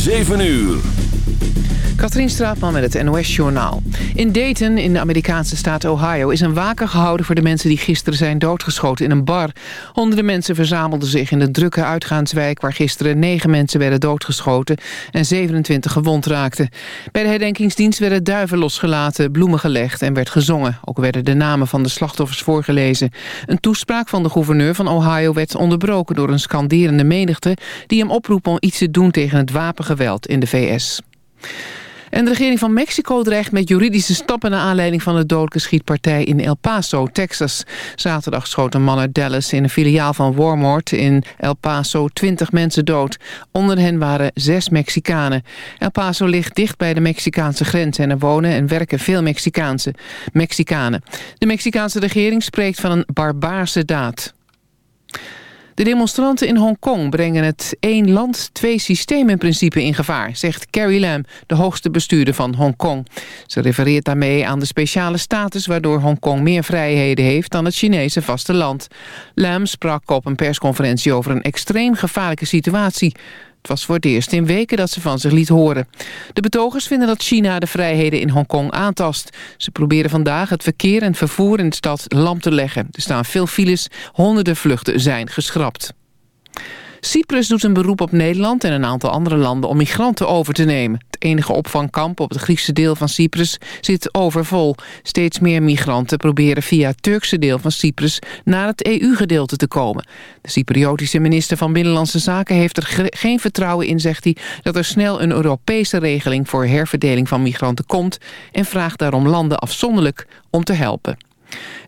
7 uur. Katrien Straatman met het NOS-journaal. In Dayton, in de Amerikaanse staat Ohio... is een waker gehouden voor de mensen die gisteren zijn doodgeschoten in een bar. Honderden mensen verzamelden zich in de drukke uitgaanswijk... waar gisteren negen mensen werden doodgeschoten en 27 gewond raakten. Bij de herdenkingsdienst werden duiven losgelaten, bloemen gelegd en werd gezongen. Ook werden de namen van de slachtoffers voorgelezen. Een toespraak van de gouverneur van Ohio werd onderbroken... door een skanderende menigte die hem oproep om iets te doen tegen het wapengeweld in de VS. En de regering van Mexico dreigt met juridische stappen... naar aanleiding van de dodelijke schietpartij in El Paso, Texas. Zaterdag schoot een man uit Dallas in een filiaal van Walmart in El Paso 20 mensen dood. Onder hen waren zes Mexicanen. El Paso ligt dicht bij de Mexicaanse grens... en er wonen en werken veel Mexicaanse Mexicanen. De Mexicaanse regering spreekt van een barbaarse daad. De demonstranten in Hongkong brengen het één land, twee systemen principe in gevaar, zegt Carrie Lam, de hoogste bestuurder van Hongkong. Ze refereert daarmee aan de speciale status waardoor Hongkong meer vrijheden heeft dan het Chinese vasteland. Lam sprak op een persconferentie over een extreem gevaarlijke situatie. Het was voor het eerst in weken dat ze van zich liet horen. De betogers vinden dat China de vrijheden in Hongkong aantast. Ze proberen vandaag het verkeer en vervoer in de stad lam te leggen. Er staan veel files, honderden vluchten zijn geschrapt. Cyprus doet een beroep op Nederland en een aantal andere landen om migranten over te nemen. Het enige opvangkamp op het Griekse deel van Cyprus zit overvol. Steeds meer migranten proberen via het Turkse deel van Cyprus naar het EU-gedeelte te komen. De Cypriotische minister van Binnenlandse Zaken heeft er geen vertrouwen in, zegt hij, dat er snel een Europese regeling voor herverdeling van migranten komt en vraagt daarom landen afzonderlijk om te helpen.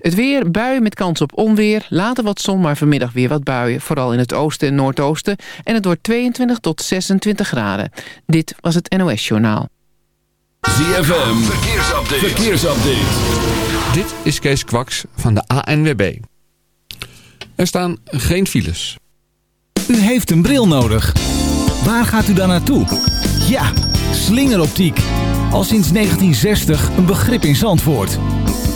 Het weer, buien met kans op onweer. Later wat zon, maar vanmiddag weer wat buien. Vooral in het oosten en noordoosten. En het wordt 22 tot 26 graden. Dit was het NOS Journaal. ZFM, verkeersupdate. verkeersupdate. Dit is Kees Kwaks van de ANWB. Er staan geen files. U heeft een bril nodig. Waar gaat u dan naartoe? Ja, slingeroptiek. Al sinds 1960 een begrip in Zandvoort.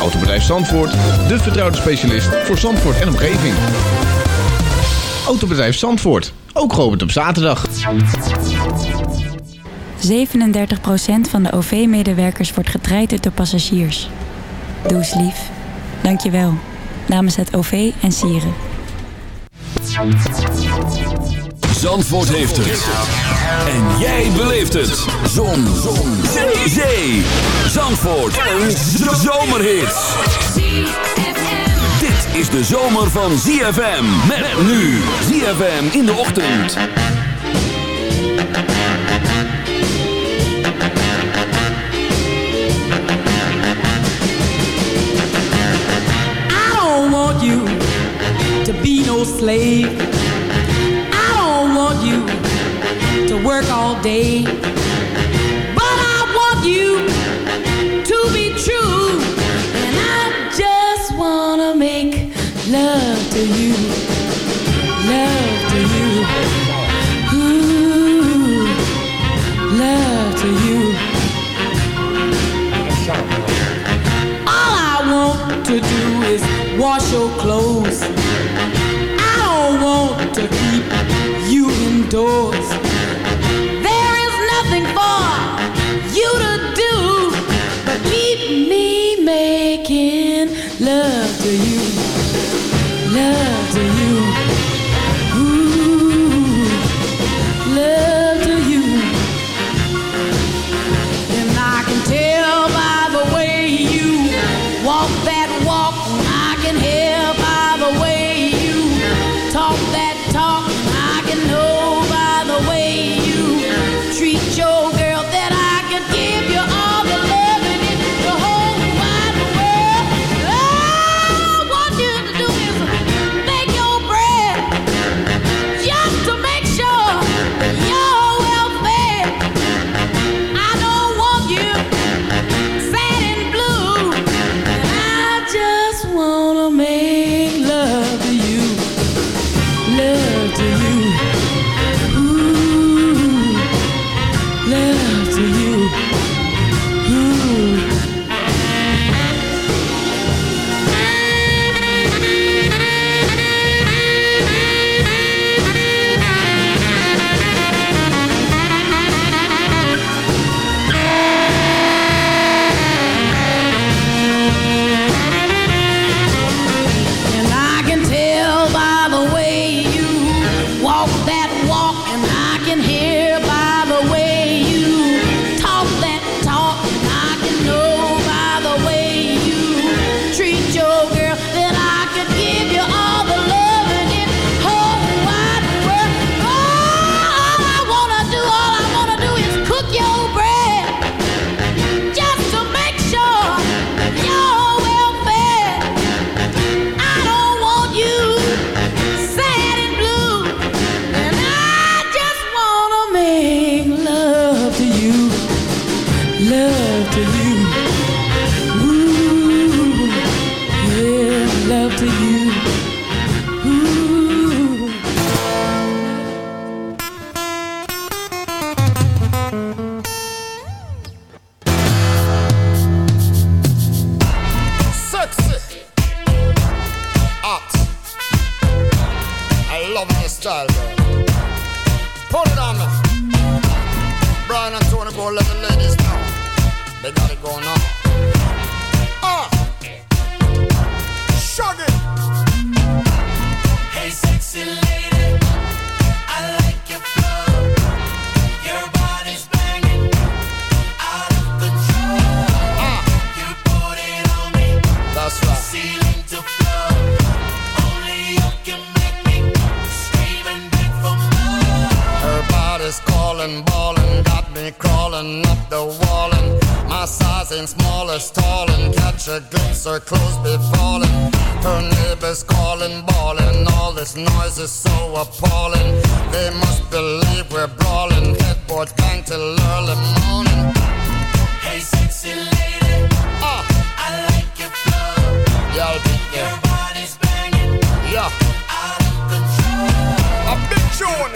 Autobedrijf Zandvoort, de vertrouwde specialist voor Zandvoort en omgeving. Autobedrijf Zandvoort, ook geopend op zaterdag. 37% van de OV-medewerkers wordt getraind door passagiers. Doe eens lief. Dank je wel. Namens het OV en Sieren. Zandvoort heeft het. En jij beleeft het. Zon. Zon. Zee. Zee. Zandvoort. Een zomerhit. Dit is de zomer van ZFM. Met nu. ZFM in de ochtend. I don't want you to be no slave. Day. But I want you to be true. And I just wanna make love to you. Love to you. Ooh, love to you. All I want to do is wash your clothes. I don't want to keep you indoors. Going on. Oh, her clothes be falling. Her neighbors calling, bawling. All this noise is so appalling. They must believe we're brawling. Headboards bang till early morning. Hey, sexy lady, Ah, I like your flow. yeah, Your body's banging, Yeah, out of control. a big tune.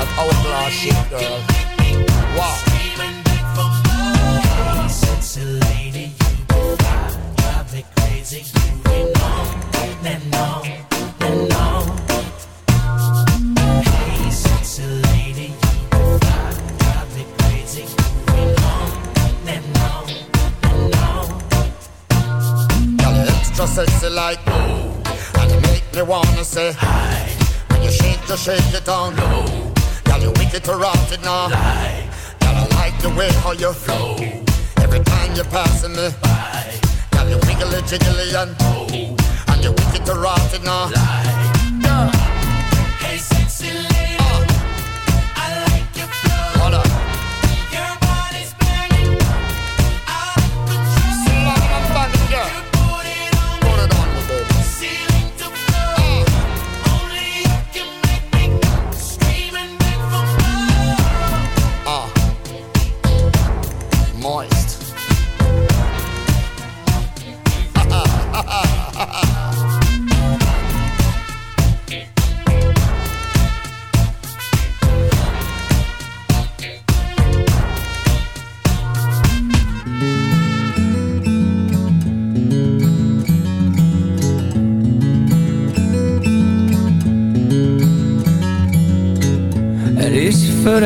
That hourglass shit, girl. Wow. sexy lady, you me crazy. You and and. Hey, sexy lady, you me crazy. You and and you extra sexy like and you make me wanna say hi. When you shake, you shake it on low. You wicked to rot it now. Girl, I like the way how you flow. Every time you're passing me by. Girl, you wiggly jiggly and oh, and you wicked to rot it now. Girl,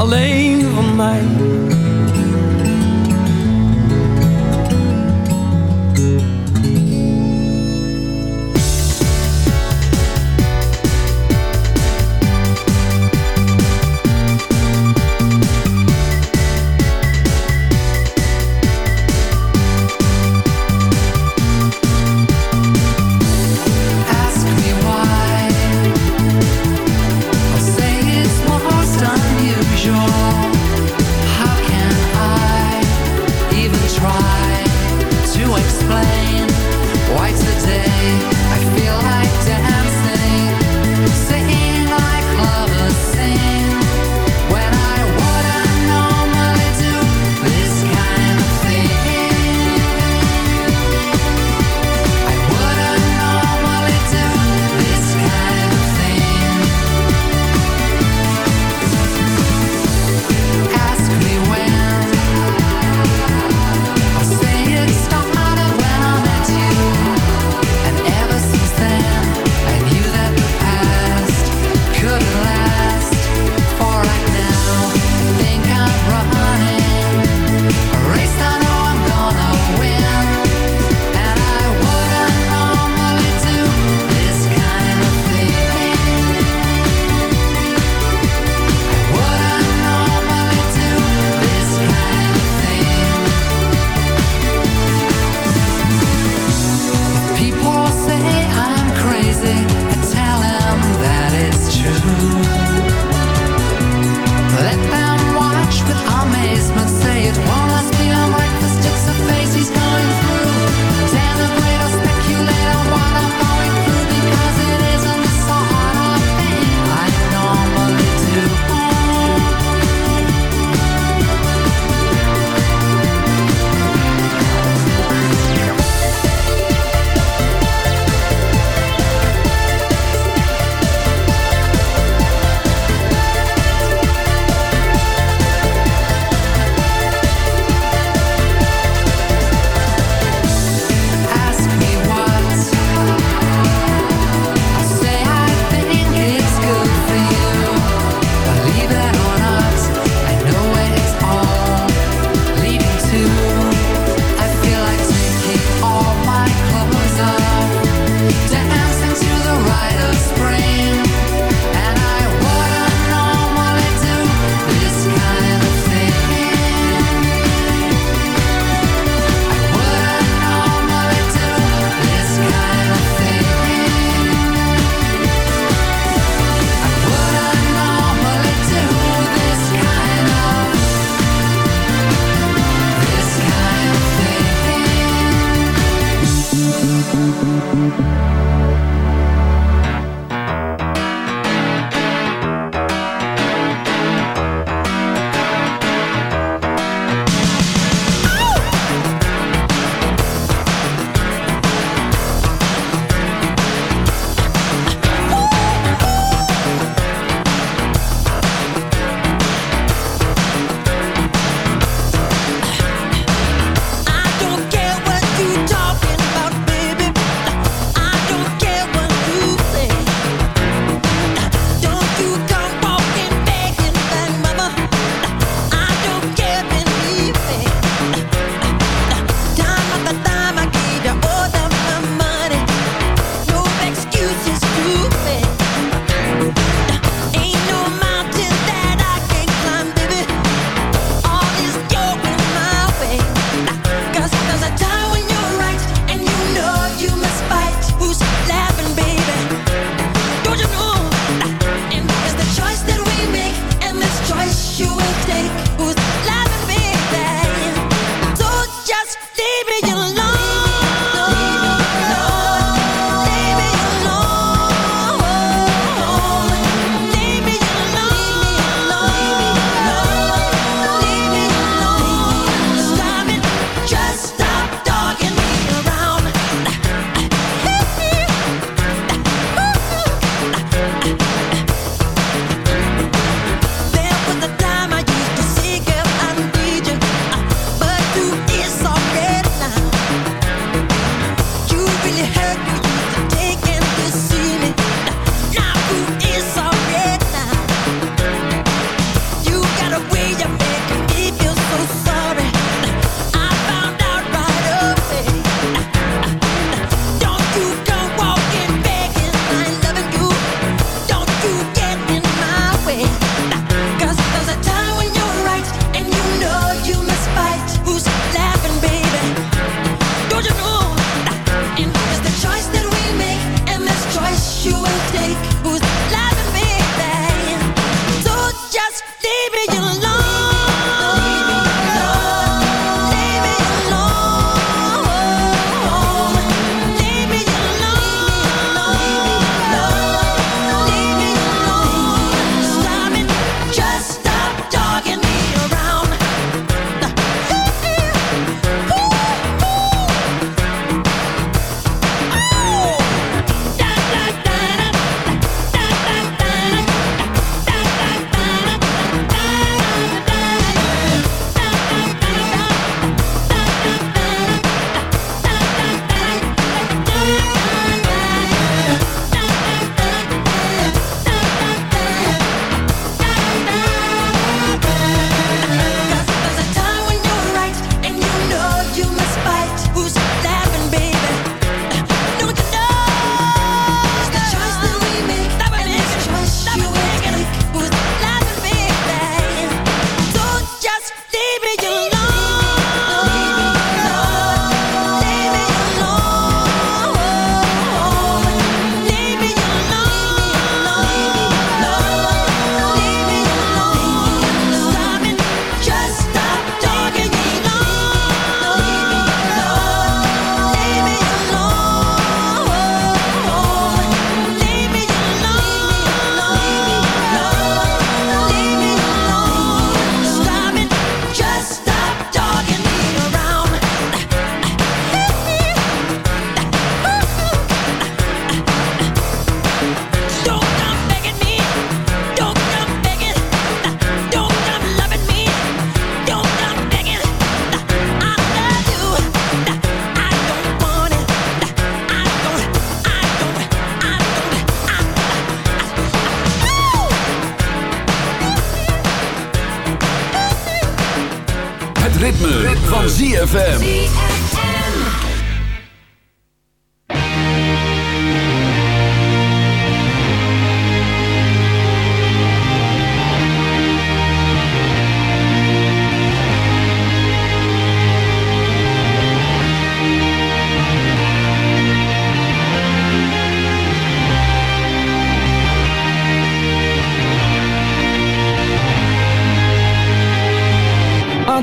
Alleen van mij.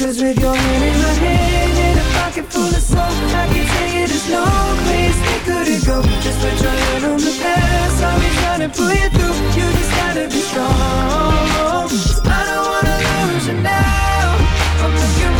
Cause with your hand in my hand And a pocket full of soul I can tell you there's no place we couldn't go. Just put your hand on the past I'll be trying to pull you through. You just gotta be strong. I don't wanna lose you now. I'm looking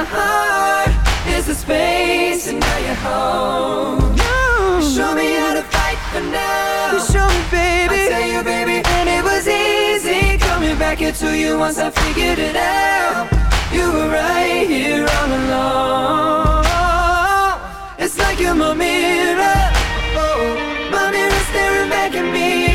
my heart Is the space and now you're home. You show me how to fight for now. You show me, baby. I tell you, baby And it was easy coming back into you Once I figured it out. You were right here all along. It's like you're my mirror. Oh, My mirror staring back at me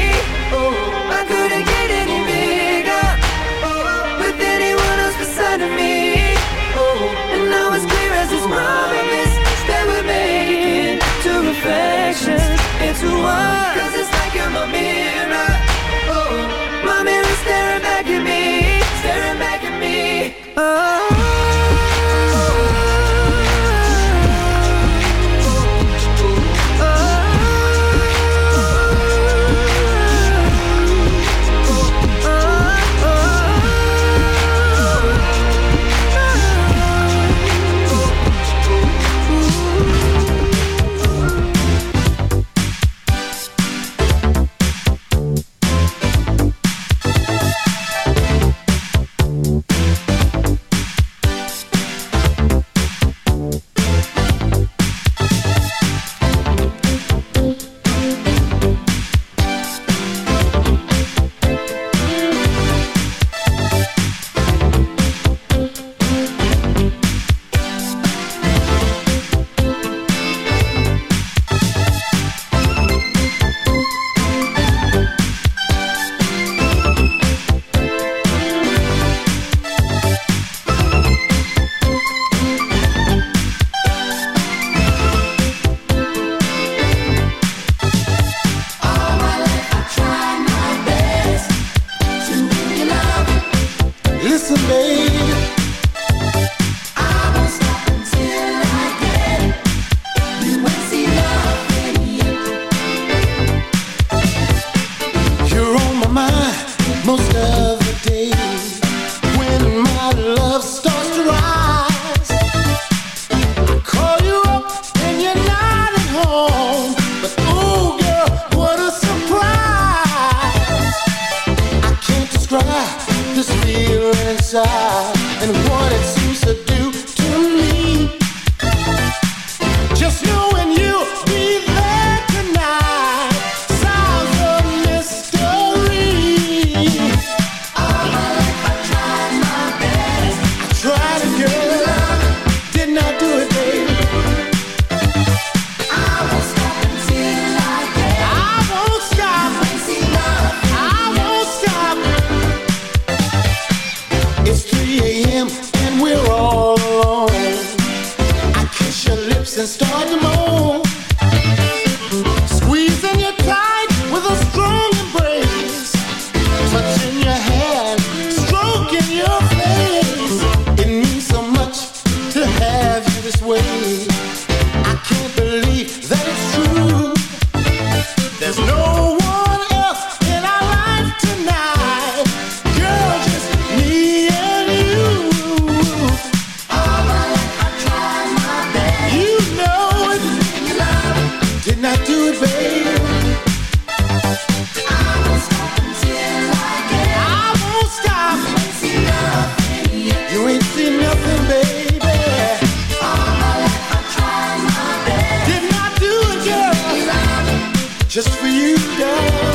one. Cause it's like you're my mirror. Oh, My mirror staring back at me Staring back at me. Didn't Just for you, darling.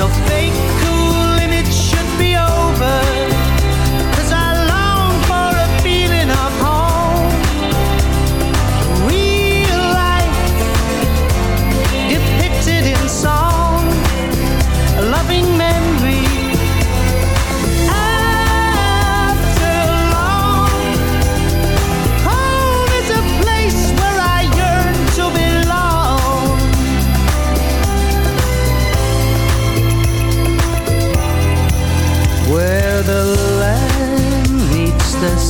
so think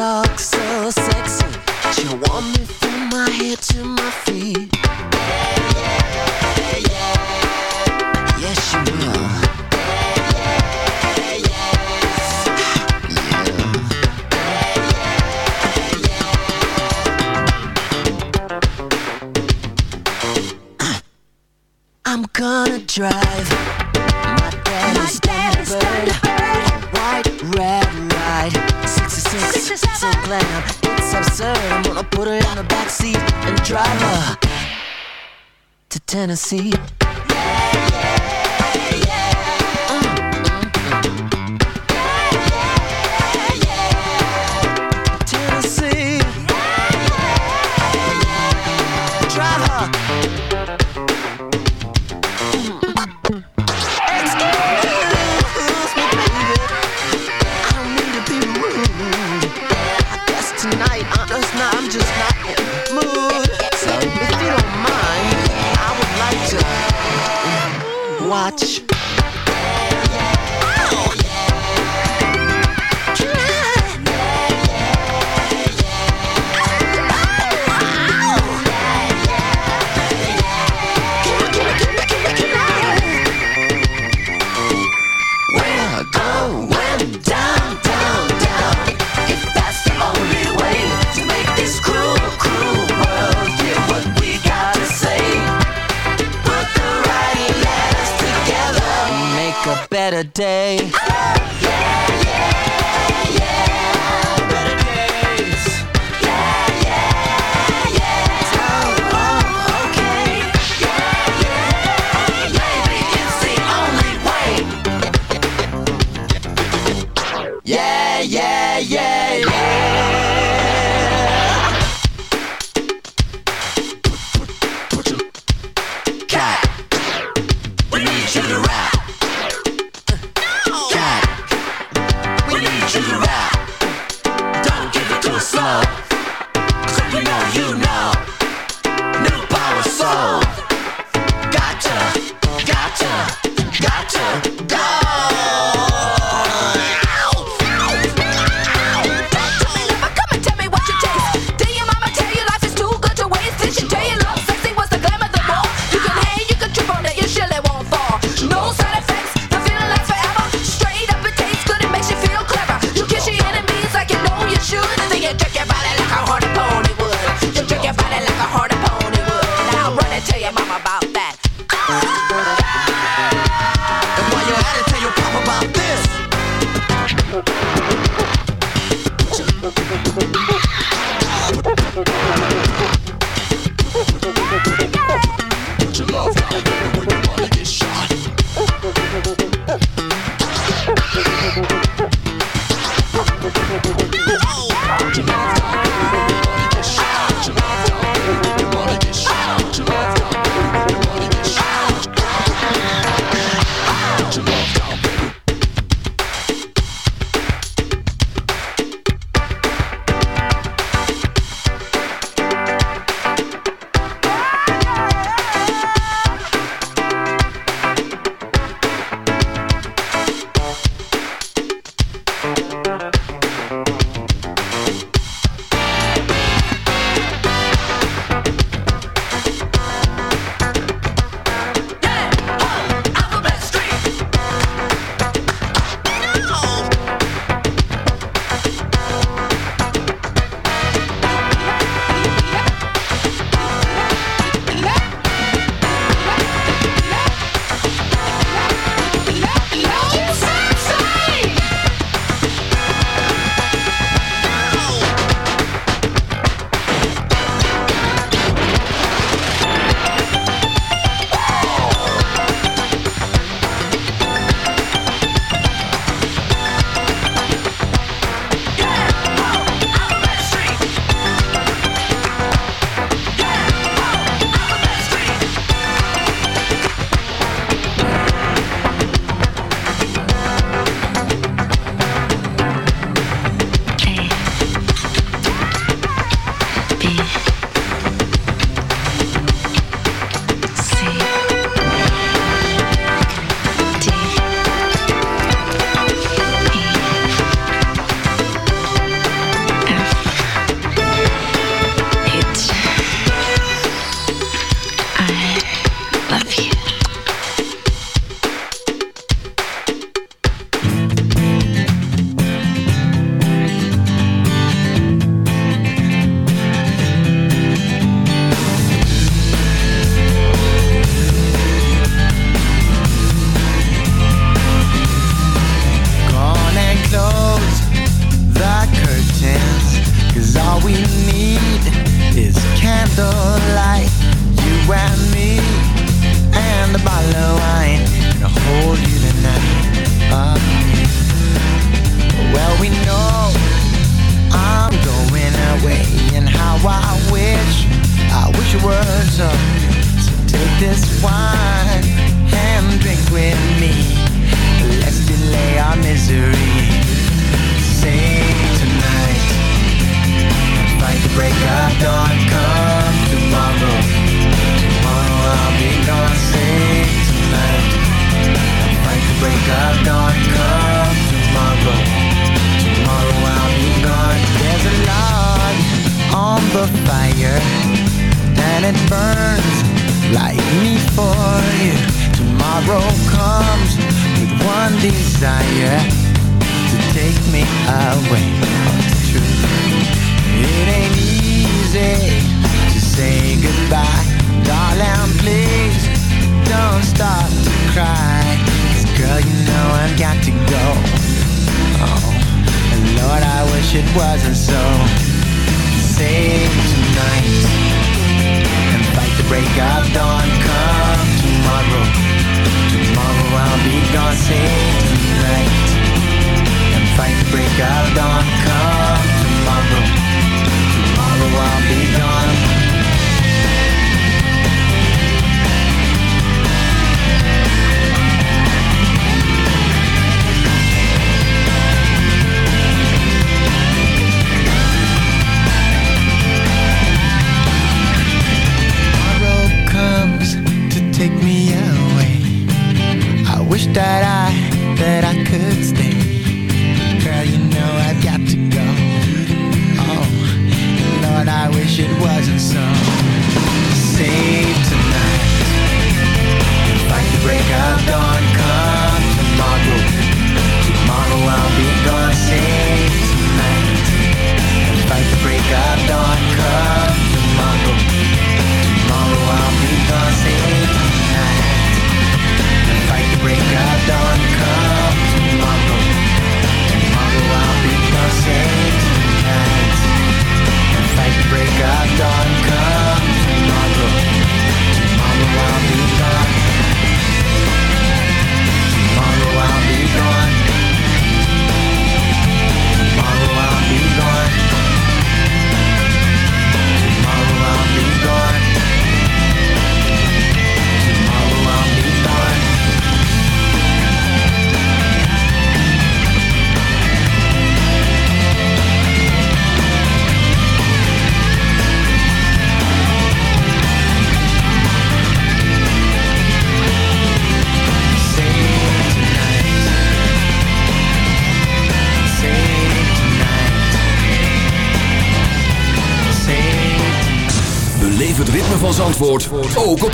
talk so sexy. She want me from my head to my feet. Yeah, yeah, yeah. Yes, she will. Yeah, yeah, yeah. I'm gonna drive Tennessee.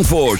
ZFM's